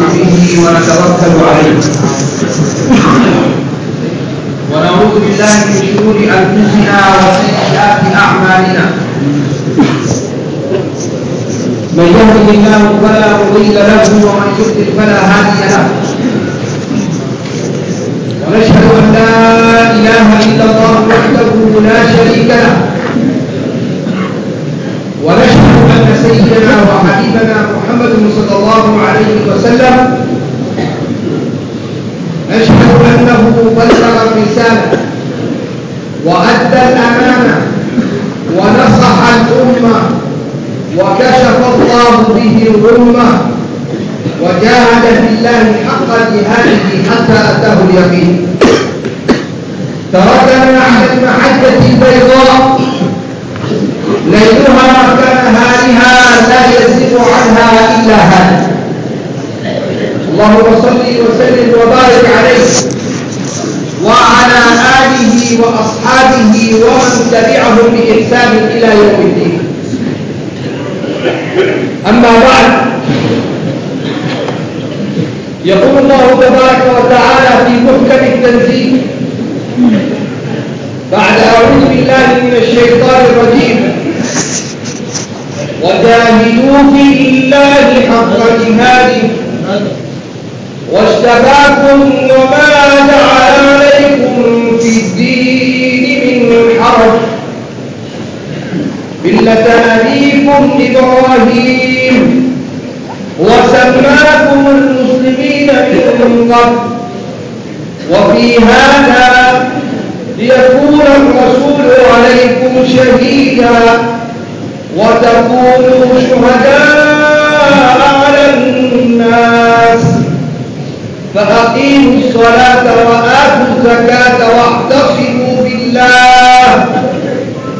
به ونتوكل عليه. ونعوذ بالله من شرور أنفسنا وسيئات أعمالنا. من يهده الله فلا مضل له ومن يضلل فلا هادي له. ونشهد أن لا إله إلا الله وحده لا شريك له. ونشهد أن سيدنا وحبيبنا محمد صلى الله عليه وسلم نشهد أنه بلغ الرساله وأدى الأمانة ونصح الأمة وكشف الله به الغمة وجاهد في الله حق جهاده حتى أتاه اليقين. تركنا على المحجة البيضاء ليلها كنهارها لا يزيغ عنها إلا هذا اللهم صل وسلم وبارك عليه. وعلى آله وأصحابه ومن تبعهم بإحسان إلى يوم الدين. أما بعد. يقول الله تبارك وتعالى في محكم التنزيل بعد أعوذ بالله من الشيطان الرجيم. وجاهدوا في الله حق جهاده. واجتباكم وما جعل عليكم في الدين من حرج. ملة أبيكم إبراهيم. وسماكم المسلمين من قبل. وفي هذا ليكون الرسول عليكم شهيدا. وتكونوا شهداء على الناس. فأقيموا الصلاة وآتوا الزكاة واعتصموا بالله.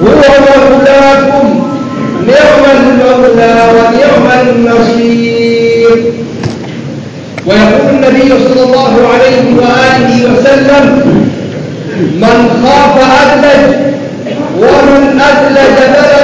هو مولاكم. نعم المولى ونعم النصير. ويقول النبي صلى الله عليه وآله وسلم من خاف أدلج ومن أدلج ألا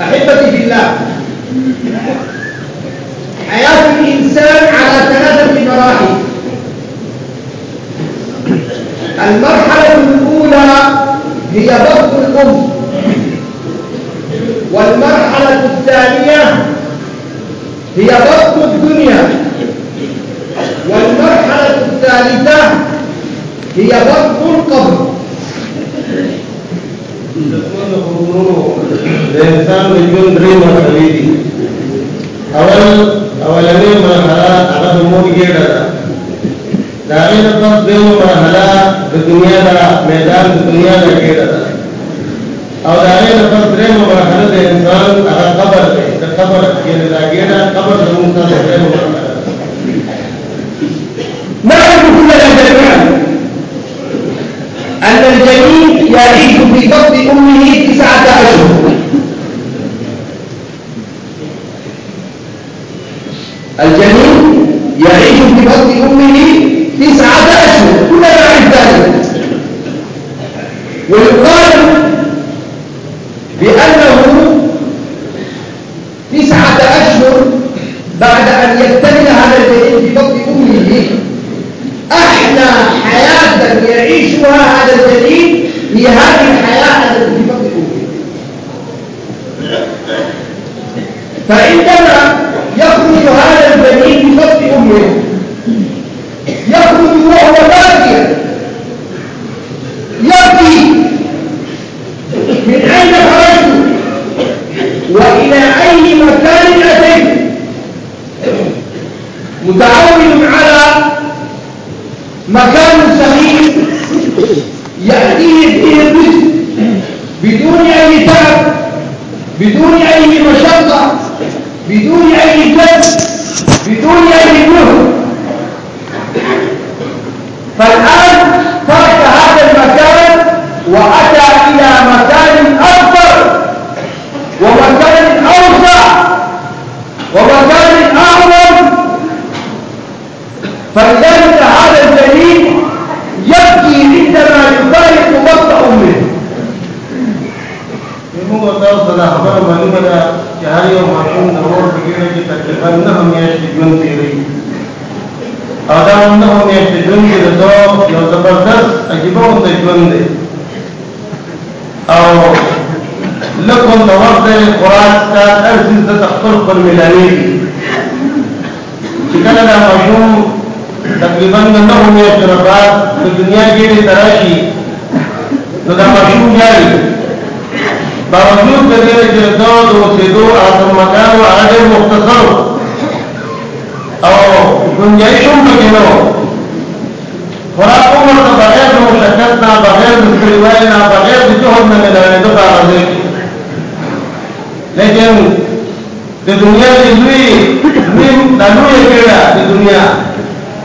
أحبتي في الله. حياة الإنسان على ثلاثة مراحل. المرحلة الأولى هي بطن الأم. والمرحلة الثانية هي بطن الدنيا. والمرحلة الثالثة هي بطن القبر. د انسان د ژوند درې مرحلې دي اول اولنۍ مرحله هغه د مور ګېډه ده د هغې نه پس دویمه مرحله د دنیا د میدان د دنیا د ګېډه ده او د هغې نه پس درېیمه مرحله د انسان هغه قبر دی د قبر یعنې دا ګېډه قبر زموږ ته د درېیمه باوجود د دې چې دوه اوسېدو اته مکان او هغه مختصر. او گنجائش هم پکې نو خوراک عمر ته بغیر د مشقت نه بغیر د کلیوای نه بغیر د جهد نه ملانه د راځي لیکن د دنیا د لوی لوی د لوی کېړه د دنیا.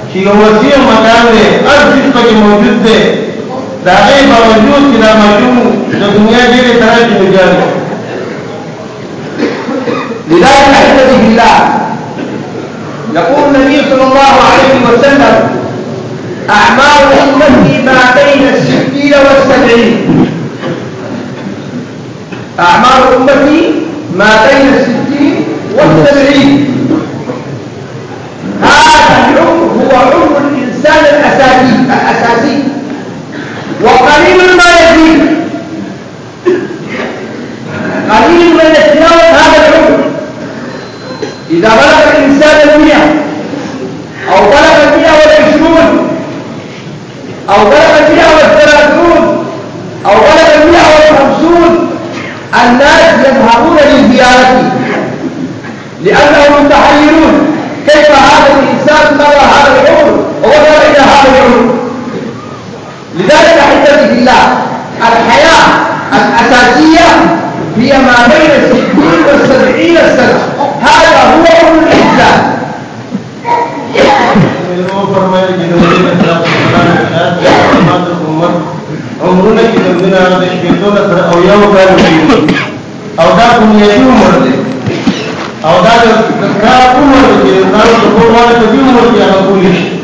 چې یو وسیع مکان دی هر څه پکې موجود دی دا غي باوجود چې دا ماشوم د دنیا ډېرې طرح مجال لذلك احتفظ بالله يقول النبي صلى الله عليه وسلم أعمار أمتي ما بين الستين والسبعين. أعمار أمتي ما بين الستين والسبعين. هذا العمر هو عمر الإنسان الأساسي الأساسي. وقليل ما يزيد قليل من يتناول هذا العمر إذا بلغ الإنسان المئة أو بلغ المئة والعشرون أو بلغ المئة والثلاثون أو بلغ المئة والخمسون الناس يذهبون للزيارة. لأنهم متحيرون. كيف هذا الإنسان مر هذا العمر؟ ووصل إلى هذا العمر. لذلك أحبتي في الله الحياة الأساسية هي ما بين الستين والسبعين سنة. هذا هو عمر الإنسان عمرنا عمر دی انسان د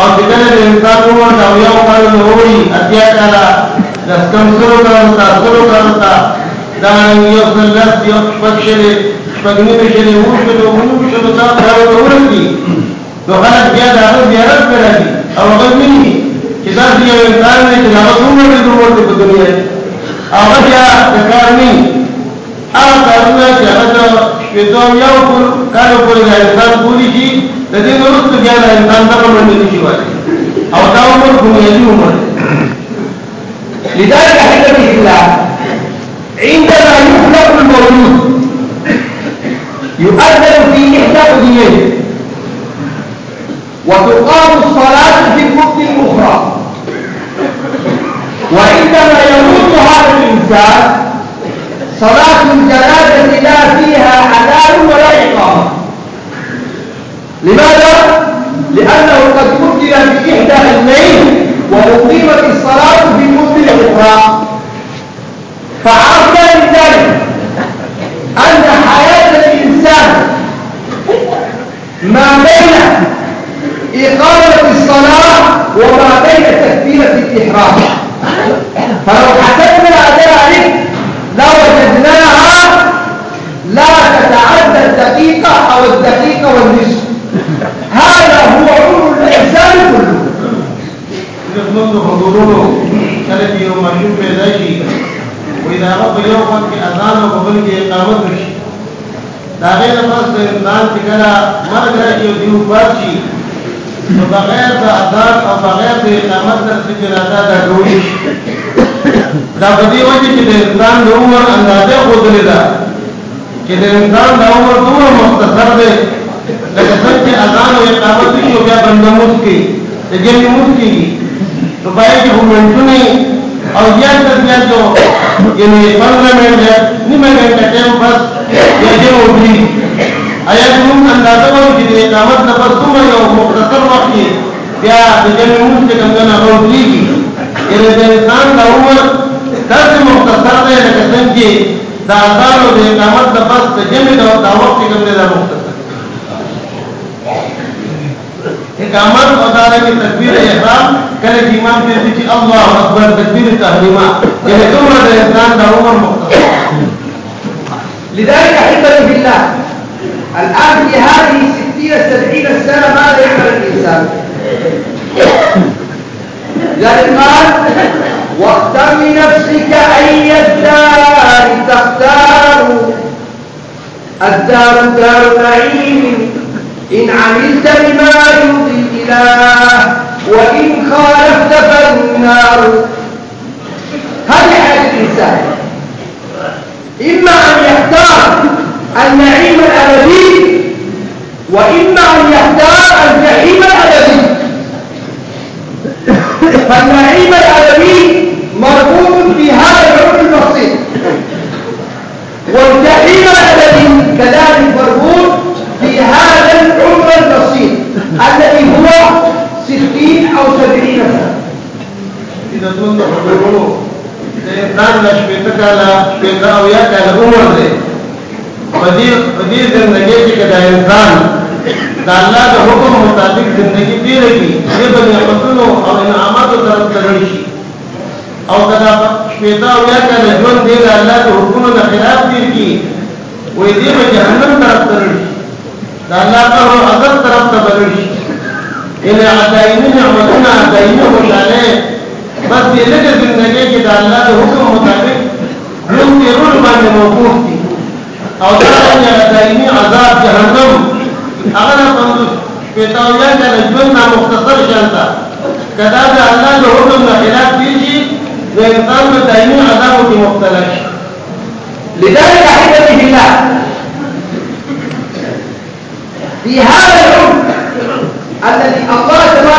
او چې کله د انسان عمر د اویا کالو نه وي اتیا کاله لس کم سلو کالو ته سلو کالو ته دا یو سل لس یو شپږ شلې شپږ نیمې شلې اووه شلو اووه شلو ته کالو ته ورسي نو خلک بیا د هغه زیارت ته راځي او هغه ویني چې دا یو انسان دی چې هغه عمر د عمر په دنیا هغه بیا د کار نه هغه کارونه چې هغه شپږ یو کالو پورې د انسان پوری شي د دې وروسته بیا د انسان دغه باندې نشي وایي أو دا عمر بنیادي عمر. لذلك في الله عندما يخلق المولود يؤذن في إحدى أذنيه وتقام الصلاة في الوقت الأخرى وعندما يموت هذا الإنسان صلاة الجنازة لا فيها أذان ولا إقامة. لماذا؟ لأنه قد قتل في إحدى اثنين وأقيمت الصلاة في الوقت الأخرى. فعرفنا من ذلك أن حياة الإنسان ما بين إقامة الصلاة وما بين تكبيرة الإحرام. فلو حسبنا ذلك لوجدناها لا تتعدى الدقيقة أو الدقيقة والنصف. هذا هو عمر الإحسان كله. زموږ حضورونو کله چې یو ماشوم پیدا شي وې دا هغه په یو وخت کې اذان او بل کې اقامت وشي دا غیر پس د امداد چې کله مرګ راځي او دیو پاتشي نو بغیر د اذان او بغیر د اقامت تر څو جنازه دا ډوړي دا په دې وجه چې د انسان د عمر اندازه خودلې ده چې د انسان د عمر دومره مختصر دی لکه څنګه چې اذان او اقامت شي او بیا بندموس کوي د جمع موس کېږي نو باید چې همنټونه او زیات تر زیات جو یعنی 15 منټ نیمه غنټه ټیم بس یا دې وډري آیا موږ اندازه وایو چې د اقامت نه پس دومره یو مختصر وخت بیا د جمع موس څخه څنګه راوځي یعنی د انسان د عمر داسې مختصر دی لکه څنګه د اذان او د اقامت د پس د جمع د وخت کوم دی اقامت أو دارنګ احرام کله چې امام دې چې الله اکبر تکبیر تحریما یعنی څومره د انسان د عمر لذلك احبتي بالله الآن في هذه 60 70 سنة ماذا يعمل الإنسان؟ لذلك قال واختر لنفسك أي الدار تختار. الدار دار نعيم. إن عملت بما يرضي الإله وإن خالفت فالنار. هذه حياة الإنسان. إما أن يختار النعيم الأبدي وإما أن يختار الجحيم الأبدي. فالنعيم الأبدي مربوط بهذا العمر البسيط والجحيم الأبدي كذلك مربوط في هذا العمر البسيط الذي هو ستين أو سبعين سنة إذا كنت حضورونو انسان لا شپېته کاله شپېته او یا کاله عمر دی په دې په دې ژوندۍ کې کدا انسان د الله د حکم مطابق ژوندۍ تیر کی دې په نعمتونو او انعاماتو طرف ترل شي او کدا شپېته او یا کاله ژوند دی د الله د حکمونو د خلاف تیر کی وې دې په جهنم طرف ترل شي دا الله قهر عذاب طرف ته بلل شي ان عداینه نعمتونه عداینه خوشاله بس دې لږه ژوندۍ کې دا الله د حکم مطابق ژوند تیرول باندې موقوف دي او دا نه عداینه عذاب جهنم. هغه نه پندوس پیتاویا د ژوند نه مختصر شانتا. کدا د الله د حکم نه خلاف کیږي د انسان د دایمي عذاب کې مبتلا شي لذلك في الله في هذا العمر الذي الله تبارك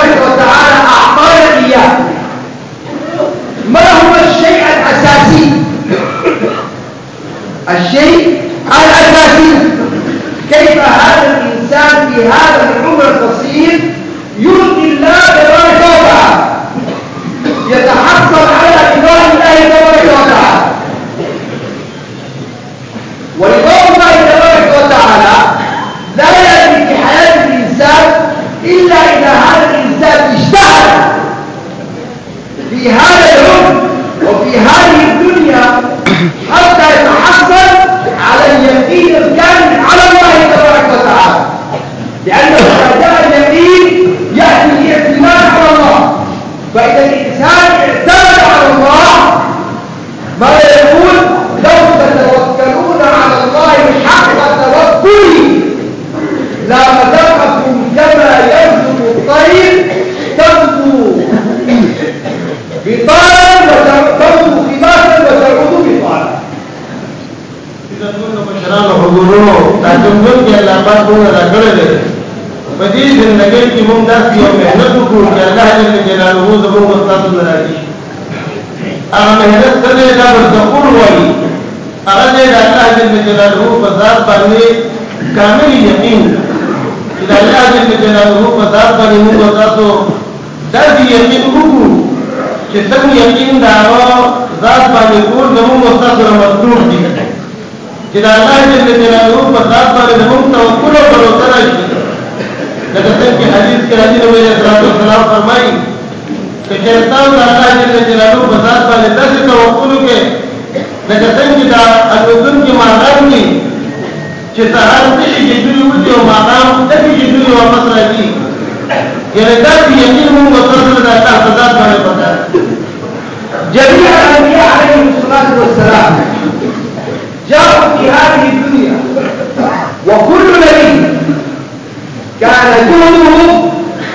جهده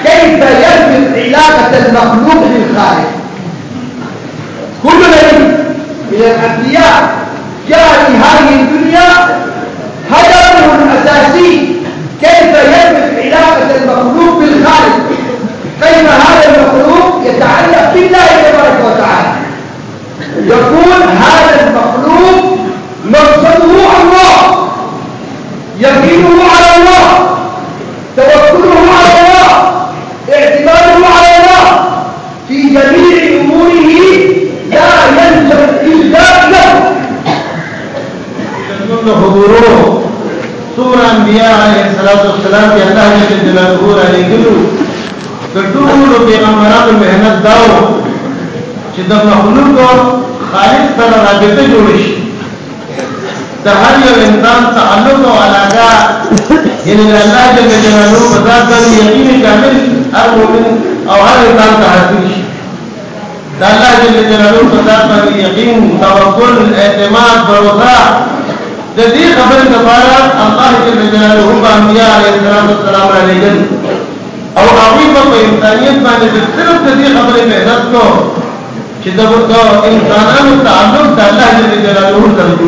كيف يربط علاقة المخلوق بالخالق كل نبي من الأنبياء جاء في هذه الدنيا هدفه الأساسي كيف يربط علاقة المخلوق بالخالق كيف هذا المخلوق يتعلق بالله تبارك وتعالى يكون هذا المخلوق مقصده الله. يقينه على الله. يقولون حضوره. سورة انبیاء الصلوۃ والسلام کې الله جل جلاله علیه ګلو کټولو پیغمبرانو مهنت داو چې د مخلوق خالق سره رابطه جوړ شي. د هر یو انسان تعلق او علاقه یعنی الله جل جلاله په ذات باندې یقین کامل هر مؤمن او هر انسان ته حاصل شي. د الله جل جلاله په ذات باندې یقین توکل اعتماد بروزه د دې خبرې الله جل جلاله په انبیاء علیه السلام علیهم أو هغه په انسانیت باندې صرف د دې خبرې مهنت کو چې د انسانانو تعلق الله جل جلاله سره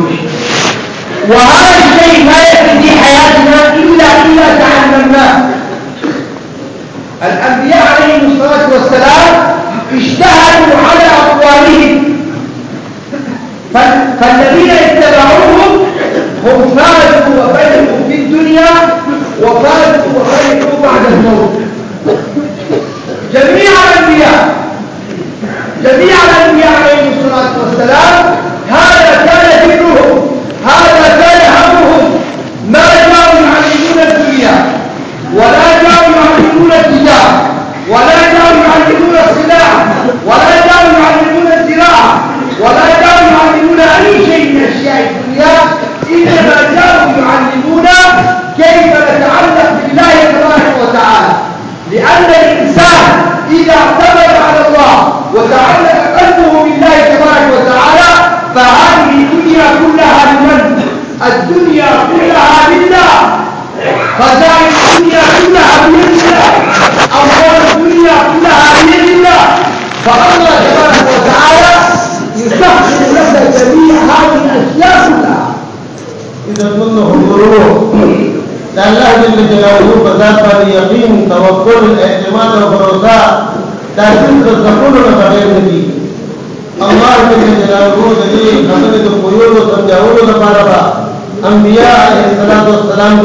وهذا الشيء ما يأتي في حياتنا إلا إلا تعلمناه الأنبياء عليهم الصلاة والسلام اجتهدوا على أقوالهم. فالذين اتبعوهم هم فازوا وفرحوا في الدنيا وفازوا وفرحوا بعد الموت. جميع الأنبياء جميع الأنبياء عليهم الصلاة والسلام هذا كان ذكرهم هذا كان همهم. ما جاءوا يعلمون الدنيا ولا جاءوا يعلمون التجارة ولا جاءوا يعلمون الصلاح ولا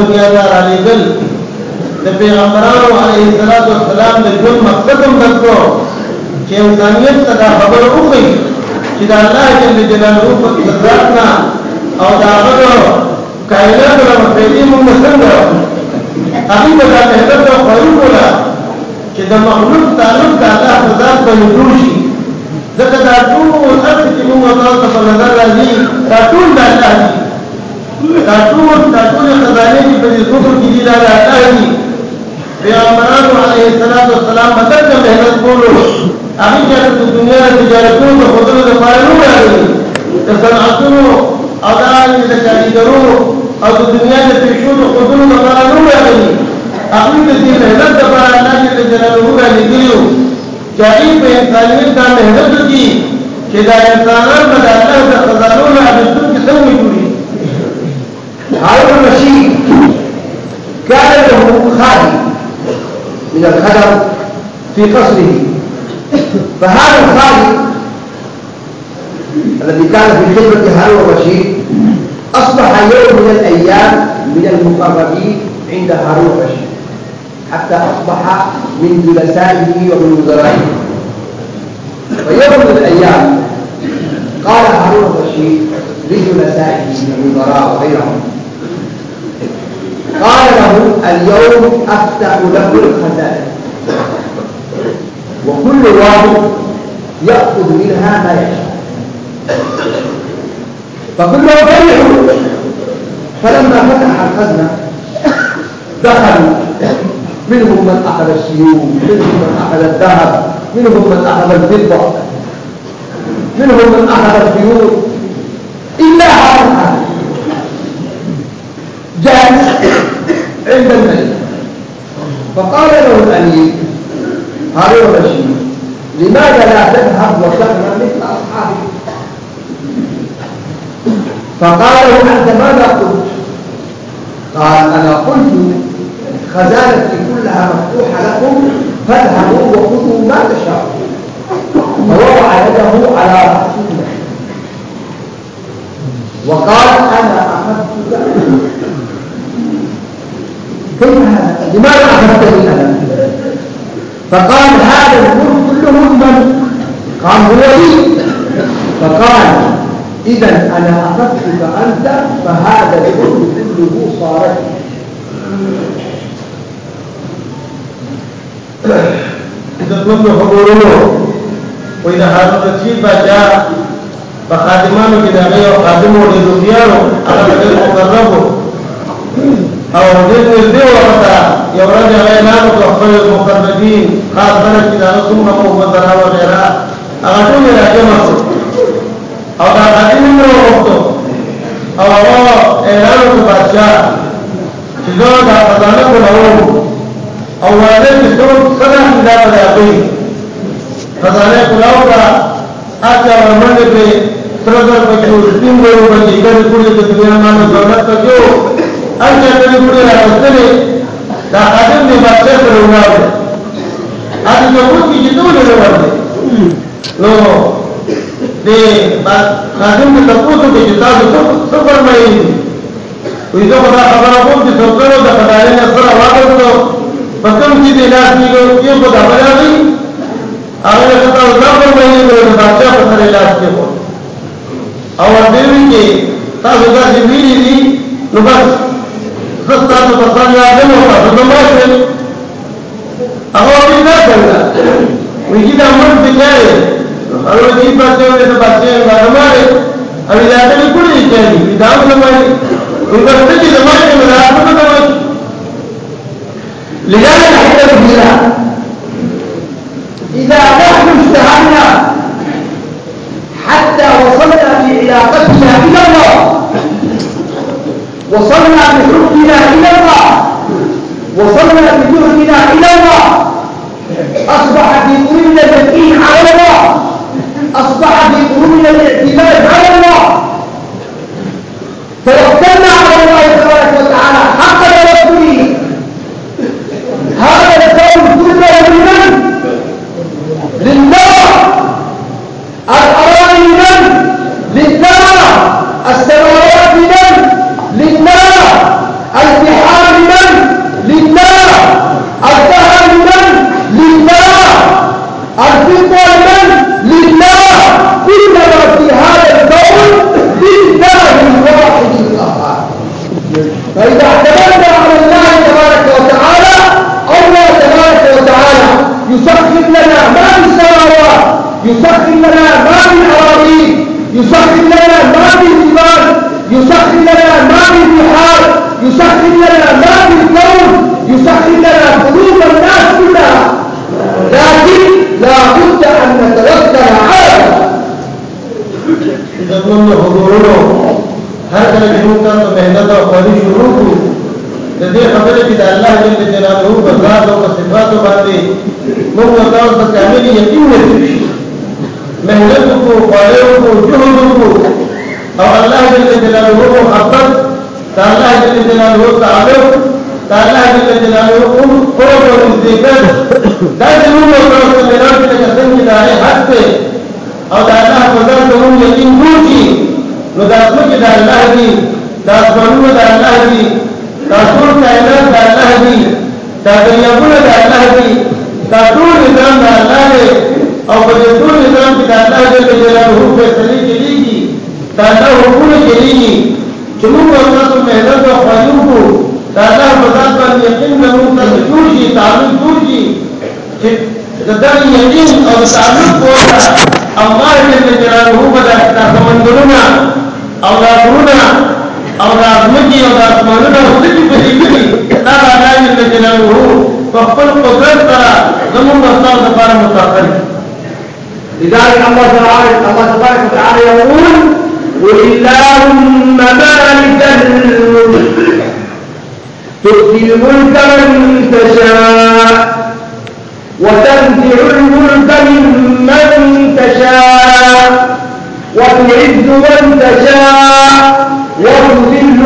دنیا ته را لېږل د پیغمبرانو علیه الصلاۃ والسلام د ژوند مقصد هم دکو چې انسانیت ته خبر وکړي چې د الله جل جلاله په قدرتنا او دا هغه کائنات له پیدا موږ څنګه هغه په دغه هدف او خیرونه چې د مخلوق تعلق د الله په ذات باندې شي. ځکه دا ټول ارث چې موږ تاسو په نظر راځي دا ټول د الله دي دا ټول دا ټول خزانه چې په دې ذکر کې دي دا الله دي. پیغمبرانو علیه الصلاۃ والسلام مدد مهنت کولو هغه چې د دنیا د تجارتونو د خودلو لپاره نه راغلي د صنعتونو او د کاریګرو او د دنیا د پیښو د خودلو لپاره نه راغلي هغه د دې مهنت لپاره الله جل جلاله را لګیو چې په انسانیت دا مهنت وکړي چې دا انسانان په الله د خزانو نه کې څنګه جوړي هارون الرشيد كان له خادم من الخدم في قصره. فهذا الخادم الذي كان في خدمة هارون الرشيد أصبح يوم من الأيام من المقربين عند هارون الرشيد حتى أصبح من جلسائه ومن وزرائه. ويوم من الأيام قال هارون الرشيد لجلسائه من الوزراء وغيرهم قال له اليوم أفتح له الخزائن. وكل واحد يأخذ منها ما يشاء. فكلهم فرحوا فلما فتح الخزنة دخلوا. منهم من أخذ السيوف منهم من أخذ الذهب منهم من أخذ الفضة منهم من أخذ الخيول إلا هذا. جالس عند الملك الأمير هارون الرشيد لماذا لا تذهب وتعمل مثل أصحابك؟ فقال له أنت ماذا قلت؟ قال أنا قلت خزانتي كلها مفتوحة لكم فاذهبوا وخذوا ما تشاءوا فوضع يده على رأسه. وقال أنا أخذتك فقال هذا الملك كله لمن؟ قال هو لي فقال إذا أنا أخذتك أنت فهذا الملك كله صار إذا كنت حضوره وإذا هذا الرشيد جاء یو خادمو د دویانو هغه د مقربو او دې دې ورته یو هغه اعلان وکړ خپل مقربین خاص خلک چې دا څومره مو وزرا او غیره. هغه ټول راځم او دا خادم نو وکړو او هغه اعلان وکړ بادشاہ چې دا د خزانه کولو او ولې چې ټول سره دا په خزانه کولو اچھا ورمنډه په سرګر پکې سپین ورو پکې کړي کړي د دنیا باندې دولت پکې اچھا کړي کړي راځي دا خادم دی بادشاہ سره ولاړ اته نو کوم چې ټول ورته نو دې خادم ته تاسو ته چې تاسو څه فرمایي وې زه خدا خبره کوم چې څوکړو د خدای نه سره واغستو په کوم چې د لاس نیو یو په دا راځي هغه ته تاسو دا فرمایي د بادشاہ په سره لاس کې وو او دیوی کې تاسو دا چې ویلي دي نو بس زه تاسو په ځان راځم أو تاسو ته ماته هغه دې نه څنګه ویږي دا موږ دې کوي هغه دې څیر دې څیر باندې أو دا دې کولې کوي دا موږ باندې وګورئ چې مدارات نه کوي لذلك حتى بالله إذا نحن اجتهدنا حتى وصلنا في علاقتنا إلى الله وصلنا بحبنا إلى الله. وصلنا بجهدنا إلى الله. أصبح في قلوبنا اليقين على الله. أصبح في قلوبنا الاعتماد على الله. توكلنا على الله تبارك وتعالى حق توكله. هذا الكون كله لمن؟ لله. الأراضي لمن لنا ما في السماوات. يسخر لنا ما من أراضين يسخر لنا ما من جبال يسخر لنا ما من بحار يسخر لنا ما من كون يسخر لنا قلوب الناس كلها. لكن لا بد أن نتوكل على إذا كنا حضورنا هر کله چې موږ تاسو مهنت أو خواري شروع کړو د دې خبرې چې د الله جل جلاله په ذات أو صفات باندې موږ پر کامل یقین میں پیش کو والوں کو، جہدوں کو۔ اور اللہ جل جلالہ کو محبت اللہ جل جلالہ تعلق اللہ جل کو قرب و نزدیکت دا ضرور اور میرا کے دارے حق سے۔ اور دا فضل ضرور یقین دور کی جی۔ نو داسموں کی دا اللہ جی، دی داسمانوں دا اللہ دی داسموں کائنات اللہ دی دا دریابوں دا اللہ دی دا ټول نظام دا الله دی. او په دې ټول نظام کې دا الله جل جلاله فیصله کیږي. دا الله حکومت کیږي. چې موږ تاسو مهنت او خواجو کو دا الله په ذات باندې یقین موږ ته جوړ شي تعلق جوړ شي. چې دا یقین او تعلق کوله الله جل جلاله په دا سمندرونه او دا غرونه او دا ځمکې او دا اسمانونه او چې په دې کې دا الله جل جلاله په خپل قدرت سره زموږ تاسو لپاره متأخر لذلك الله تعالى الله تبارك وتعالى يقول قل اللهم مالك الملك. تؤتي الملك من تشاء وتنزع الملك ممن تشاء وتعز من تشاء وتذل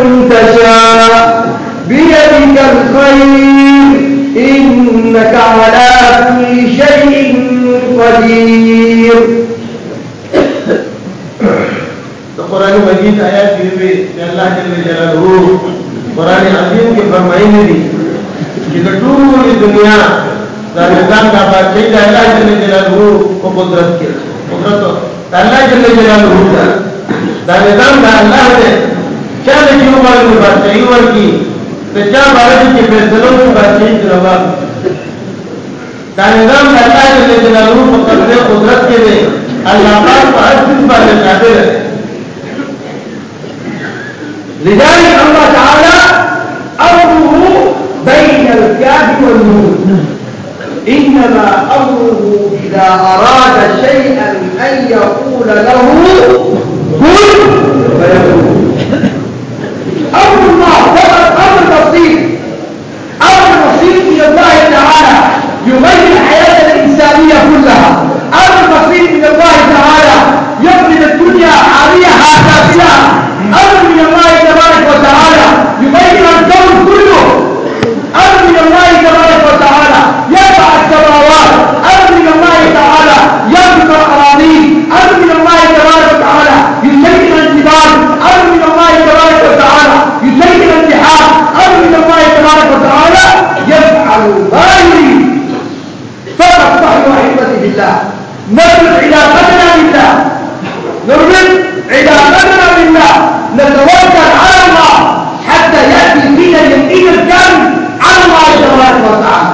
من تشاء. بيدك الخير إنك على كل شيء قدير قرآن مجید آیات کی بھی اللہ جل جلالہ قرآن عظیم کے فرمائیں دی کہ ټول دنیا دا نظام دا بادشاہ دا اللہ جل جلالہ کو قدرت کی قدرت دا اللہ جل جلالہ دا دا نظام دا اللہ دے چاہے جو مال بادشاہی ورکی چا باندې چې فیصلو په بادشاہي دروا دا نظام الله جل جلاله په قدرت کې دی الله پاک په هر څه باندې قادر دی لذلك الله تعالى أمره بين الكاف والنور إنما أمره إذا أراد شيئا أن يقول له كن فيكون أمر الله فقط بسيط أمر بسيط من الله تعالى يغير الحياة الإنسانية كلها. أمر بسيط من الله تعالى يقلب الدنيا عليها كافلة أمر من الله تبارك وتعالى يغير الكون كله. أمر من الله تبارك وتعالى يرفع السماوات. أمر من الله تعالى يرفع الأراضين أمر من الله تبارك وتعالى يسير الجبال. أمر من الله تبارك وتعالى يسير البحار أمر من الله تبارك وتعالى يفعل ما يريد فقط نحن أحبتي بالله نربط علاقتنا بالله. نربط علاقتنا بالله. نتوكل على الله حتى يأتي فينا اليقين الكامل على الله تبارك وتعالى.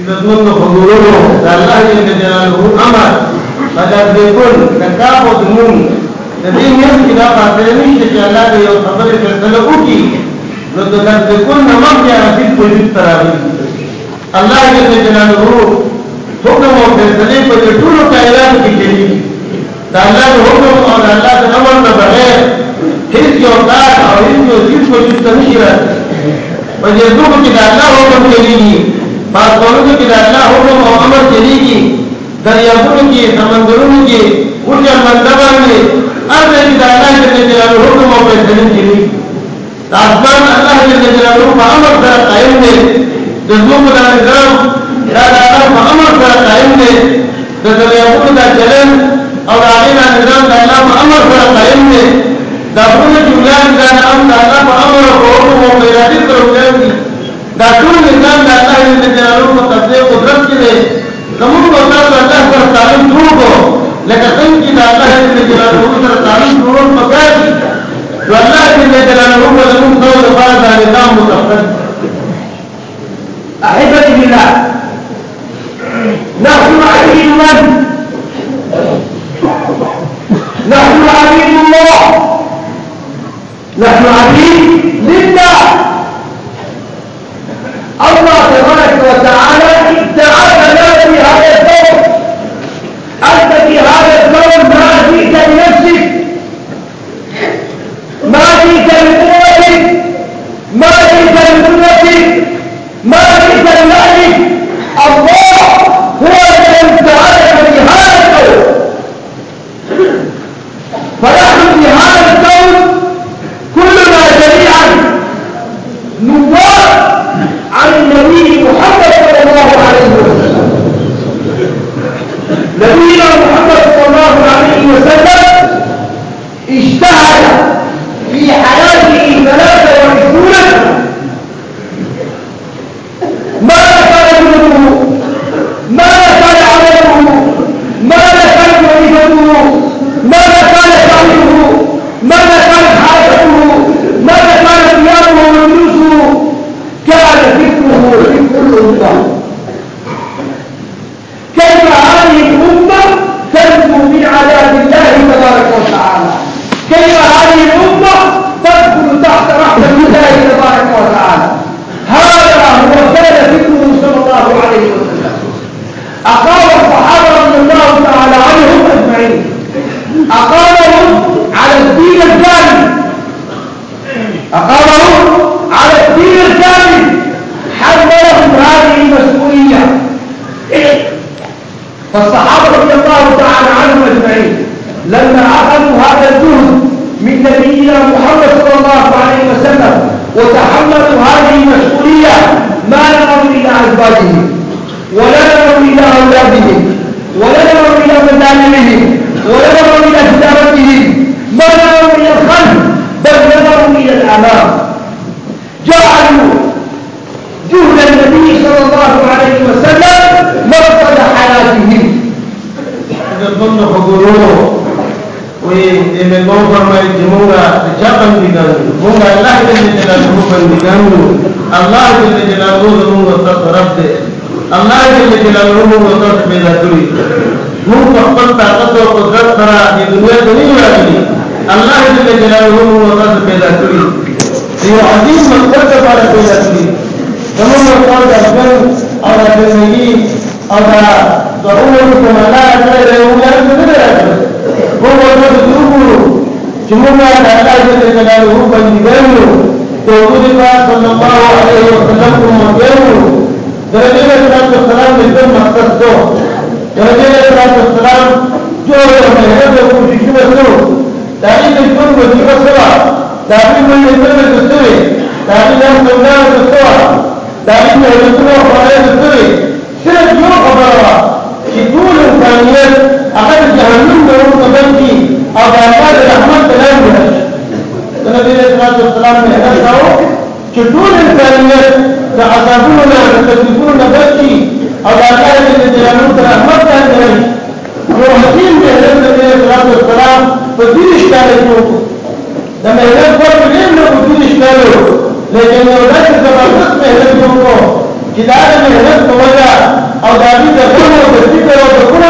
إذا ظن حضوره الله جل جلاله أمر. فقد يكون نكاب وظنون الذين يمكن أن تعلمين چې الله دې یو خبره فیصله وکړي نو د قد يكون مخکې راځي په دې تراوي الله جل جلاله حکم او فیصله په ټول کائنات کې کوي دا الله د حکم او د الله د امر نه بغیر هیڅ یو کار او هیڅ یو چیز په دې نشي راځي. په دې دوه کې دا الله حکم کوي پاسورونو کې دا الله حکم او امر کوي دریابونو کې سمندرونو کې وجه مندبانه ارزه کې دا الله جل جلاله حکم او فیصله کوي دا اسمان الله جل جلاله په امر سره قائم دی. د زوم د نظام دا دی د دریابونو دا چلن او دا غینا نظام د الله په امر سره قائم دی. دا ټول جملان دا د الله په امر او حکم او ارادې سره ولاړ دا ټول نظام د الله جل جلاله په قبضه قدرت کې دی. زموږ په الله سره تعلق جوړ کو لکه څنګه چې د الله جل جلاله سره تعلق جوړول پکار دي نو الله جل جلاله په زموږ ټول لپاره دا نظام متفق أحبتي بالله نحن عبيد من نحن عبيد الله. نحن عبيد لله. الله تبارك وتعالى ابتعثنا في هذا الكون أنت في هذا الكون ما جئت لنفسك ما جئت لقوتك ما جئت لقوتك ما جئت لمالك الله هو الذي ابتعثك في هذا الكون فنحن في هذا الكون كلنا جميعا نواب عن النبي محمد صلى الله عليه وسلم نبينا محمد صلى الله عليه وسلم اجتهد في حياته ثلاثة وعشرون سنة ماذا كان جهده ماذا كان عمله ماذا كانت وظيفته ماذا كان شعره ماذا كانت حركته ماذا كان قيامه وجلوسه كان ذكره ذكر الامه كيف هذه الامه تنجو من عذاب الله تبارك وتعالى كيف هذه الامه تدخل تحت رحمه الله تبارك وتعالى هذا هو كان ذكره صلى الله عليه وسلم أقام الصحابة رضي الله تعالى عنهم أجمعين أقامهم على الدين الكامل أقامهم على الدين الكامل. حملهم هذه هذه مسؤولية فالصحابة رضي الله تعالى عنهم أجمعين لما أخذوا هذا الجهد من نبينا محمد صلى الله عليه وسلم وتحملوا هذه المسؤولية ما نظروا إلى أزواجهم ولا نظروا إلى أولادهم ولا نظروا إلى مدامهم ولا نظروا إلى تجارتهم ما نظروا إلى الخلف بل نظروا إلى الأمام جعلوا جهد النبي صلى الله عليه وسلم مقصد حياتهم ضمن حضوره وإن فرمى الجمهورة تشاقا بكم مونغا الله جل جلاله بكم الله جل جلاله مونغا تطرفت الله جل جلاله مونغا تطرف بذاتوري مونغا خپل طاقت أو قدرت سره د دنیا د نه راځي الله جل جلاله مونغا تطرف پیدا کړی یو عظیم مقصد لپاره پیدا کړی زموږ مقصد د خپل او د زندگی او د ضرورت کوم الله تعالی له موږ سره راځي موږ ورته دروغو چې موږ د الله جل جلاله بندګانو توحید پاک صلی الله علیه وسلم کوم مګرو درجه السلام د دې مقصد دو درجه السلام جو مهرب کوششونه سره داغي د خپل وظیفه سره داغي مې خپل دستوري داغي د څنګه دستور داغي د خپل خدای دستوري صرف یو خبره وه چې ټول انسانیت هغه د جهنم د اور سبب کی او د الله د رحمت کلام دی د نبی رسول الله صلی الله علیه وسلم چې ټول انسانیت د عذابونو نه د تکلیفونو نه بچي او د الله د جهنم د رحمت څخه دې د نبی رسول الله په دې ښکارې کې د مهرب په دې نه په دې ښکارې لیکن یو داسې زبردست مهرب وکړو چې دا د مهرب په وجه او د دې د او د فکر او د قرآن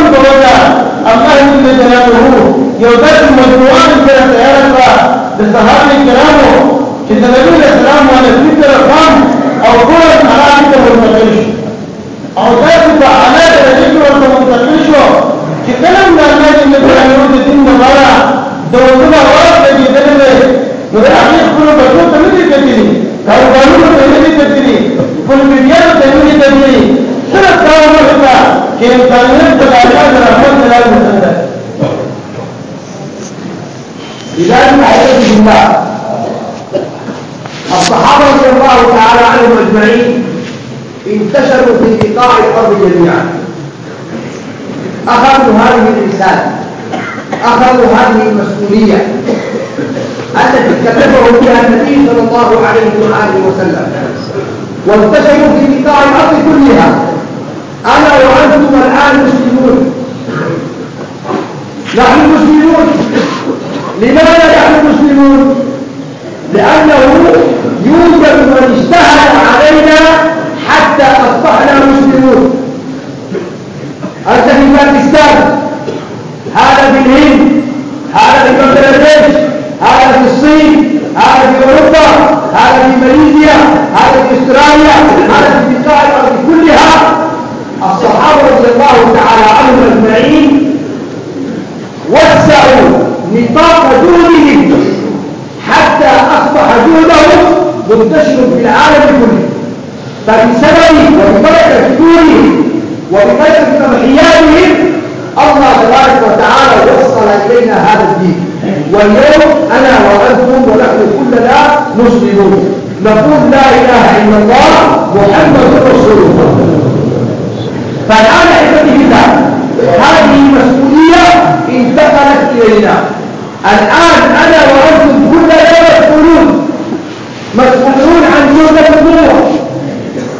سنه النبوه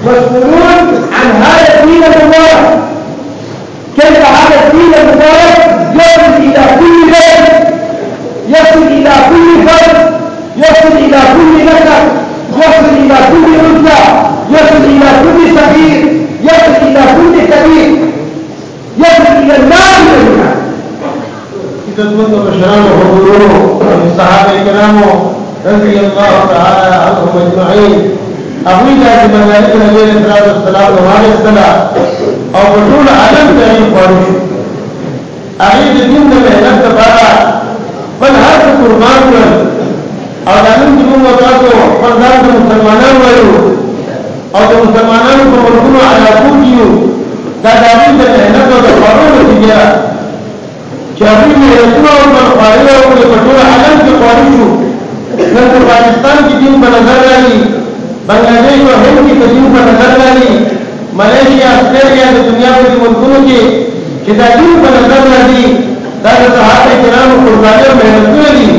مسؤولون عن هذا الدين المبارك كيف هذا الدين المبارك يصل إلى كل بيت يصل إلى كل فرد يصل إلى كل ذكر يصل إلى كل انثى يصل إلى كل صغير يصل إلى كل كبير يصل إلى النار جميعا خدمت بشران وحضوره الصحابه الكرام رضی اللہ تعالی عنہم اجمعین اغوی دا چې ملائکه نبی رسول الله صلی الله علیه وسلم او ټول عالم ته یې خوړل هغه د دین د مهنت لپاره بل هر قربان کړ او د نن موږ وتاو پر ځان د مسلمانانو وایو او د مسلمانانو په مرګونو علاقو کیو دا د دین د مهنت او د خوړل نتیجه چې هغه مهنتونه او خوړل او د ټول عالم کې خوړل شو نن په پاکستان کې دین په نظر رالي بنگلاديش او هند کې دین په نظر رالي ملیشیا استرالیا د دنیا په ملکونو کې چې دا دین په نظر راځي. دا د صحابه کرامو قرباني او محنتونه دي.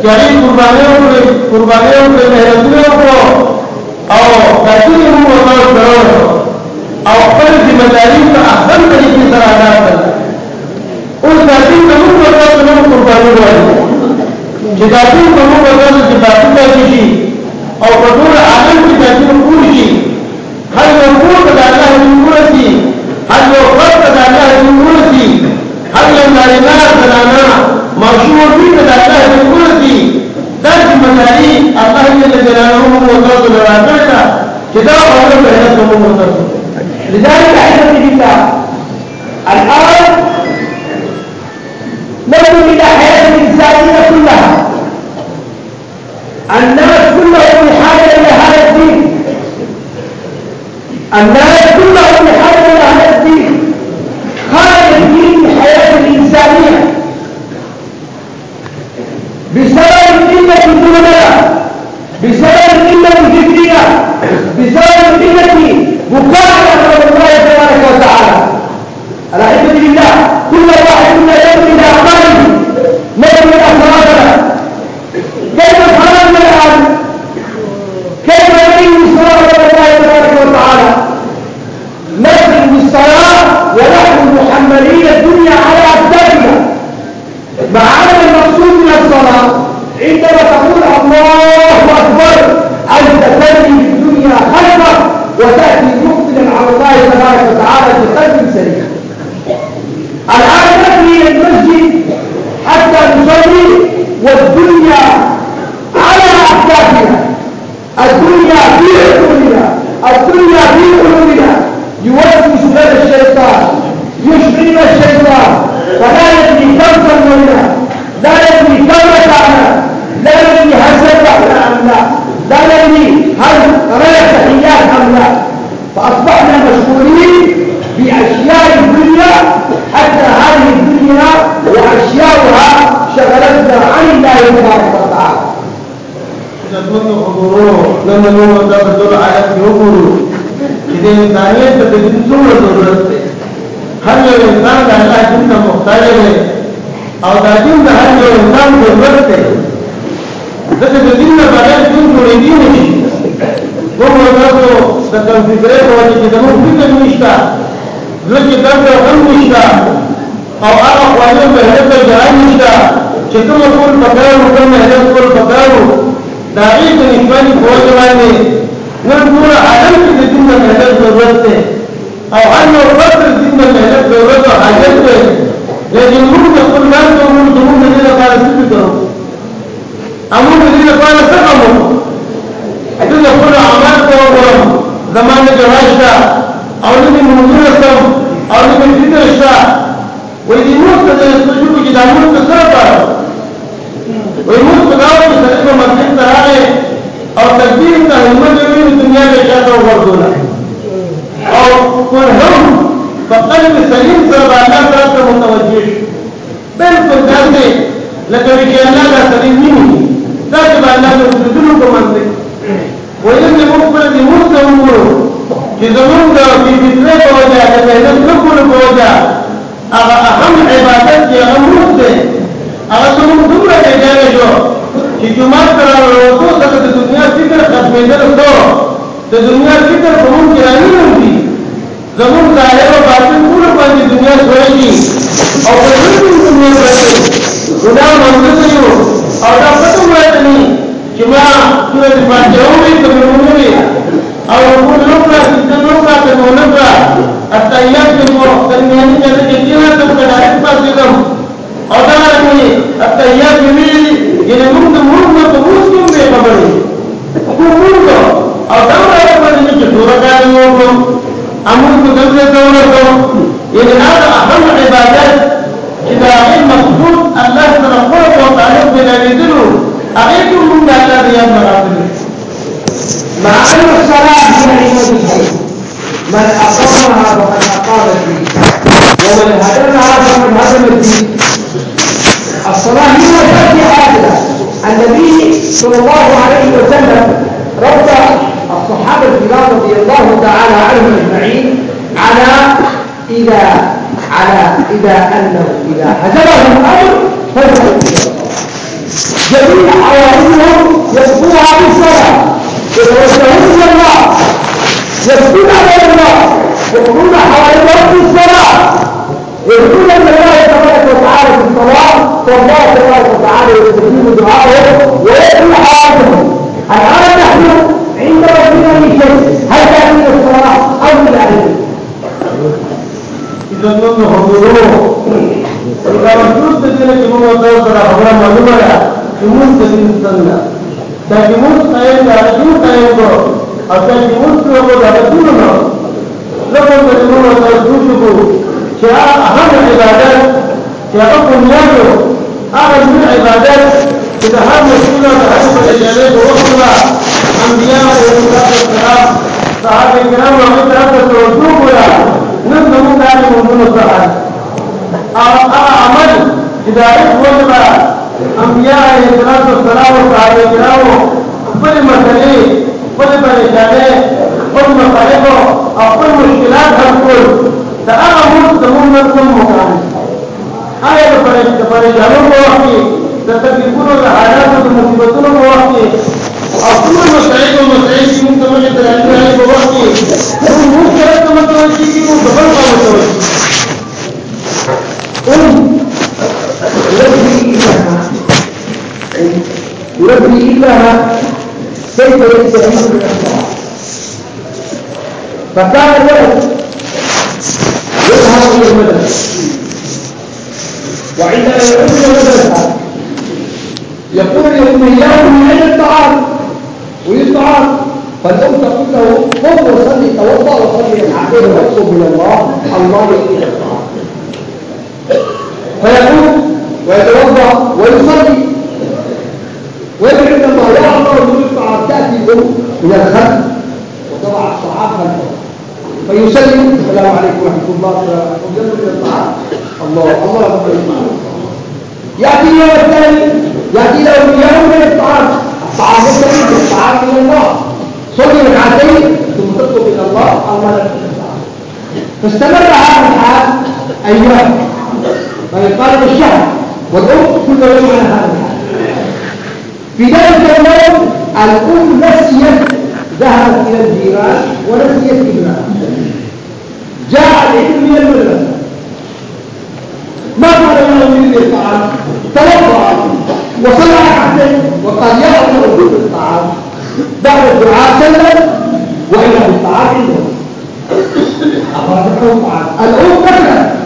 چې هغوی قرباني وکړي قرباني وکړي محنتونه وکړو. او دا ټول موږ ورته او خپل ذمہ داری په احسن طریقې سره ادا کړل. اوس د دې کوم ورته نو قرباني وایي چې دا ټول کوم ورته چې تاسو ته شي. او په ټول عالم کې تاسو پوه شي. هر یو کور د الله نور شي. هر یو فرد د الله نور شي. هر یو نارینه زنانه مشهور دي د الله نور شي. دا ذمہ داری الله جل جلاله مو تاسو لراکړه چې دا اورو په هغه کوم ورته لذلك أحبتي بالله الأرض نظر إلى حياة الإنسانية كلها. الناس كلهم بحاجة إلى هذا الدين. الناس كلهم بحاجة إلى هذا الدين. خارج الدين الحياة الإنسانية. بسبب قلة الظلمات بسبب قلة الفكرية بسبب قلة بكاء راشته او دې موضوع سم او دې فکر شته وې دې موږ ته سجود کې د امون څه سره کار وې موږ په داو کې سره په مسجد ته راغې او تکبیر ته همت دې دنیا کې شاته ورغوله او پر هم په قلب سلیم سره الله تعالی متوجه بالکل ځکه لکه چې الله دا سلیم نه دا چې باندې د وجودونو کوم دی وایي چې موږ په دې موږ ته وګورو چې زمونږ د فطرت په وجه د مهنت کولو په وجه هغه اهم عبادت چې هغه موږ دی هغه زمونږ دومره ځای شو چې جمعه سره ورته څنګه د دنیا فکر ختمېدل سو د دنیا فکر په موږ کې راځي دي زمون ظاهر او باطن ټول باندې دنیا سوړي او په دې دنیا باندې غلام منځ یو او دا پته ورته چې ما چې د پاتېوي ته موږ نو او يقول نقرأ إذا نقرأ ونقرأ حتى يقدم تلميذ جل جلاله تبقى عرفة لهم او دا رمي حتى يقدم ینه موږ د موږ نه په اوس کوم به خبرې خو موږ او دا راځي باندې چې ډوره کار وکړو امر کو دغه ډول وکړو ینه دا اهم عبادت چې دا غیر مضبوط الله سره قوت او تعلق بلې دلو هغه کوم الله دې یاد راځي مع أن الصلاة من عباده من اقامها فقد اقام ومن هدمها فقد هدم الدين. الصلاة هي تأتي حاجة النبي صلى الله عليه وسلم رد الصحابة الكرام رضي الله تعالى عنهم أجمعين على إذا على إذا أنه إذا هزمهم الأمر فذهبوا جميع حوائجهم يصفوها بالصلاة يتوجهون إلى الله يصفون على الله يقولون حوائجهم بالصلاة يقولون أن الله تبارك وتعالى في الصلاة فالله تبارك وتعالى يستجيب دعائهم ويقول حوائجهم الآن نحن عند ربنا من هل تأتي الصلاة أو لا إذا كنت حضوره إذا رجل تجينا كما وصل خبر معلومة كمون تجين سنة تجوز قائم دا رسول قائم کو او تجوز کو کو دا رسول نو لکه د نور او تجوز کو چې هغه عبادت چې هغه بنیاد هغه من عبادت چې د هر مسؤل د حسب الاجابه په وخت لا انبیاء او السلام صحابه کرام او تاسو توجه وکړه نن موږ دا موږ نو سره او هغه عمل چې دا رسول انبیاء علیہ السلام و سلام و صحابہ کرامو خپل مسئلې خپل پریشانې خپل مصالح او خپل مشکلات حل کول دا هغه موږ زموږ نن مقام هغه د پریشانو په وخت کې د تکلیفونو د حالاتو د مصیبتونو په وخت کې او ټول مسائل او مسائل چې موږ ته ملي ترانه علي په وخت کې موږ سره کوم متوجي کیږو په بل قوم متوجي يبني إلها يبني إلها يستعين بالأخبار فكان الولد يذهب إلى المدرسة وعندما يعود إلى المدرسة يقول لأمه يوم من أين الطعام ويطعام فالأم تقول له قم وصلي توضأ وصلي ركعتين واطلب من الله الله يؤتيك الطعام فيقوم ويتوضأ ويصلي. ويدعو إلى الله يريد الطعام تأتي الام من الخلف وتضع الطعام خلفه فيسلم السلام عليكم ورحمة الله وينظر إلى الطعام الله الله الطعام يأتي اليوم الثاني. يأتي له يوم من الطعام الطعام الطعام من الله صلي ركعتين. ثم تطلب إلى الله الله الطعام فاستمر هذا الحال أيام. فيقارب الشهر والأم كل يوم على هذا في ذلك اليوم الأم نسيت ذهبت إلى الجيران ونسيت ابنها. جاء الابن من المدرسة. ما قال له يريد الطعام؟ توضأ وصلى ركعتين وقال يا الله أريد الطعام. بعد الدعاء سلم وإلى الطعام عنده أخرجته الطعام الأم نسيت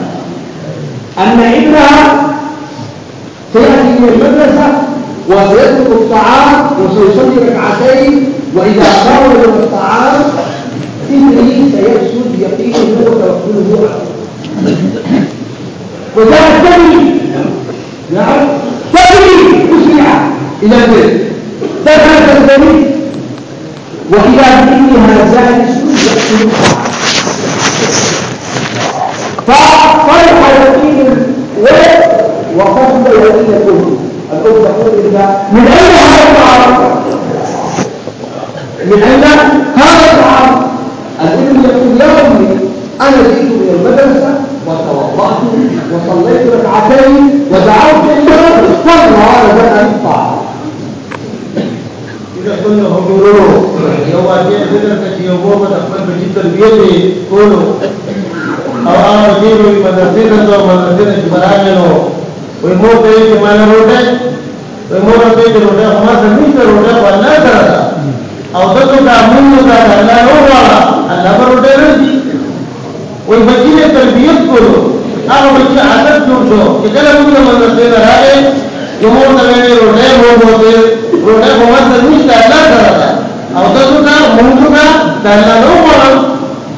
أن ابنها سيأتي إلى المدرسة وسيترك الطعام وسيصلي ركعتين وإذا من الطعام إنه سيسجد يقينه وتوكله على وجاءت تبني. نعم. تبني مسرعة إلى البيت. دخلت البيت وإذا بإنها جالس يأكل الطعام ففرح يقين الولد وقصد يقين كله الأم تقول لله من أين هذا الطعام؟ من أين هذا الطعام؟ الابن يقول يا أنا جئت من المدرسة وتوضأت وصليت ركعتين ودعوت الله والله بدأ الطعام كنا حضوره يوم أجيب لك يوم تقبل بجد البيت كله او هغه دې وي مدرسې ته ځو مدرسې ته چې راغلو وي مور ته چې ما نه روټه وي مور ته چې روټه ما ته نه چې روټه باندې درا او دغه دا مونږ دا الله وروړه الله به روټه راځي وي بچی له تربيت کولو هغه بچی عادت جوړ شو چې کله موږ مدرسې ته راغلې یو مور ته ویلې روټه مو بوته روټه ما ته نه چې الله درا او دغه دا مونږ دا الله وروړه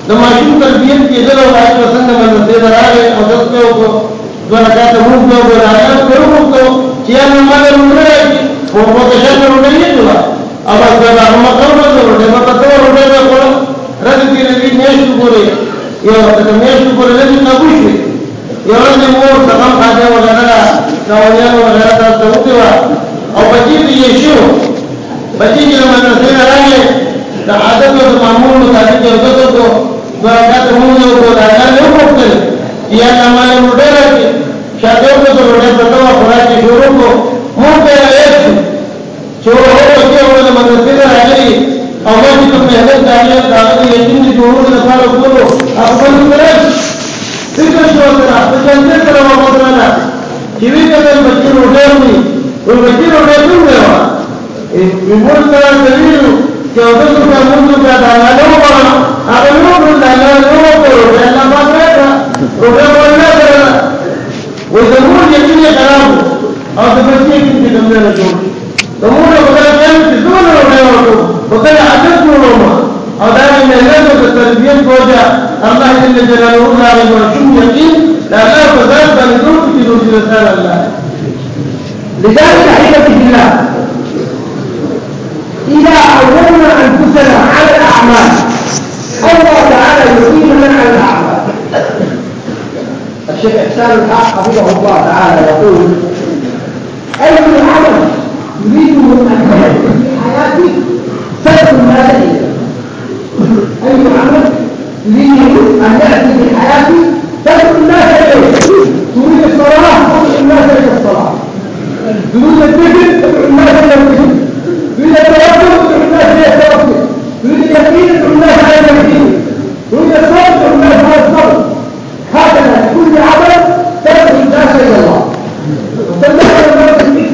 د ماشوم تربیت کېدل او هغه څنګه مدرسې ته راغی او داس په وکړو دوه رکعاته موږ په وړاندې کړو وکړو چې هغه مګر وړه او په کښه په وړه یې دوه او بس دا هغه مګر وړه وړه په تاسو وړه دا کړو راځي چې دې نشو ګوري یو ته نشو ګوري لږ نه وښي یو دې مور څنګه خاطه وغیرہ دا ویانو وغیرہ تاسو ته وکړو او بچی دې شو بچی چې مدرسې راغی دا عادت او معمول مطابق یو څه فأخذهم يقول أنا لم أقتل يا كما المدرك شاكر کو روڑے پتہ ہوا خدا کی شروع کو منہ پہ ایک چور ہو بچے ہوئے نے مدرسے میں آ گئی اور وہ تم نے حضرت داخلہ داخلہ یتیم کی جوڑوں نے سارا بولو اپن کرے ذکر شروع کرا تو جنتے کرا مدرسہ جیوی کتل بچے روڑے ہوئی وہ بچے روڑے کیوں گئے وہاں ایک بیمار سارا دلیل یو بل څه موږ ته دا نه وره هغه نور نه نه نو وره دا نه پاتره پروګرام ولنه کړل و ضرور یقین خراب او د بچی کې کوم نه جوړ زموږ په دا ټیم چې زونه وره وکړه عادت نو ما او دا نه نه د تربیت کوجا الله جل جلاله لا يشوم يقين لا لا فزاد بل نور في نور الله لذلك حيلة الله إذا عودنا أنفسنا على الأعمال. الله تعالى يقيمنا على الأعمال. الشيخ إحسان الحق حفظه الله تعالى يقول أي العمل يريد أن في حياتي سبب الناس إليه أي عمل يريد أن يأتي في حياتي تدعو الناس إليه تريد الصلاة تدعو الناس إلى الصلاة. تريد الذكر تدعو الناس إلى الذكر تريد التوكل تدعو الناس إلى التوكل تريد اليقين تدعو الناس إلى اليقين تريد الصبر تدعو الناس إلى الصبر هكذا كل عمل تدعو الناس إلى الله وتدعو الناس إلى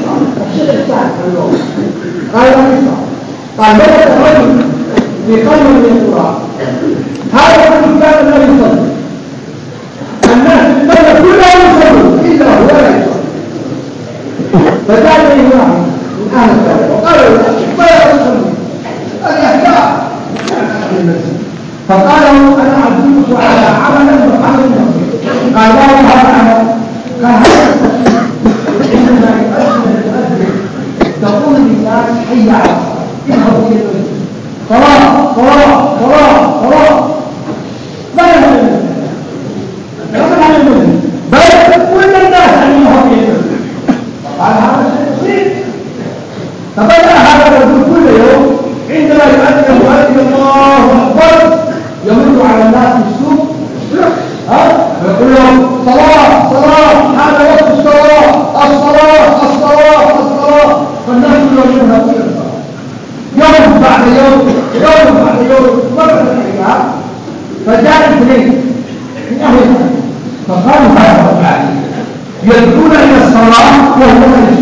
الشيخ السعد قال قصة قال بدأ الرجل في قلب من القرآن هذا الرجل كان لا يصلي الناس الدولة كلها يصلون إلا هو لا يصلي فجاء إليه واحد وقال له ما يصلي قال يحتاج فقال له أنا أدلك على عمل وعمل قال له هذا عمل قال هذا المؤذن تقول للناس حي على الصلاة صلاة صلاة صلاة صلاة لا يهم يقول عن المسلم بل كل الناس أن يهم إلى المسجد قال هذا شيء بسيط فبدأ هذا الرجل كل يوم عندما يؤذن مؤذن أكبر يمر على الناس السوق ها؟ ويقول لهم صلاة صلاة. هذا وقت الصلاة. الصلاة الصلاة الصلاة. فالناس يذهبون إلى الصلاة يوم بعد يوم يوم بعد يوم. مرة الأيام فجاء اثنين من أهل فقالوا هذا يدعون إلى الصلاة وهو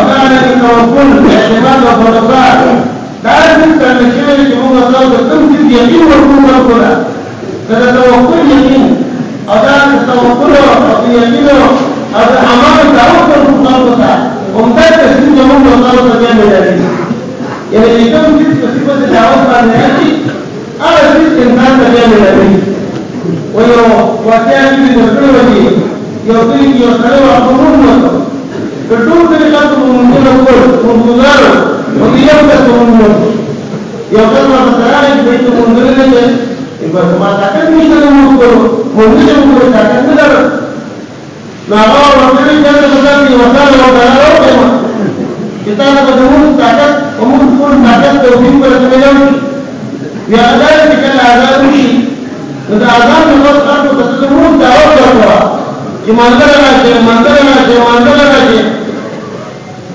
انا لك توكل اعتماد وفرقاء تعرف انت ان الشيء اللي هو صادق تمسك يقين وتكون ربنا فده توكل يقين اذا التوكل يقين هذا امام التوكل مطلقه ومتى تسليم يوم مطلقه جامد عليه يعني اللي كان في صفه التعاون عن النبي انا في انسان جامد عليه ويو وكان في الدكتور دي يعطيك يوصله وعطوه ټول طریقات ممکن کول ممکنه مليون تاسو ممکن یو څه ما سره یې بیت ممکن نه دي په ما تاکه نشته نو ممکن ممکن ممکن تاکه نه لر نو هغه ورته چې څه ځان دی وکړ او دا راوړم کتابه د موږ طاقت موږ ټول طاقت ته وینم ورته نه یا عذاب کله عذاب شي نو دا عذاب نو تاسو ته موږ دا ورته چې منظر راشي منظر راشي منظر راشي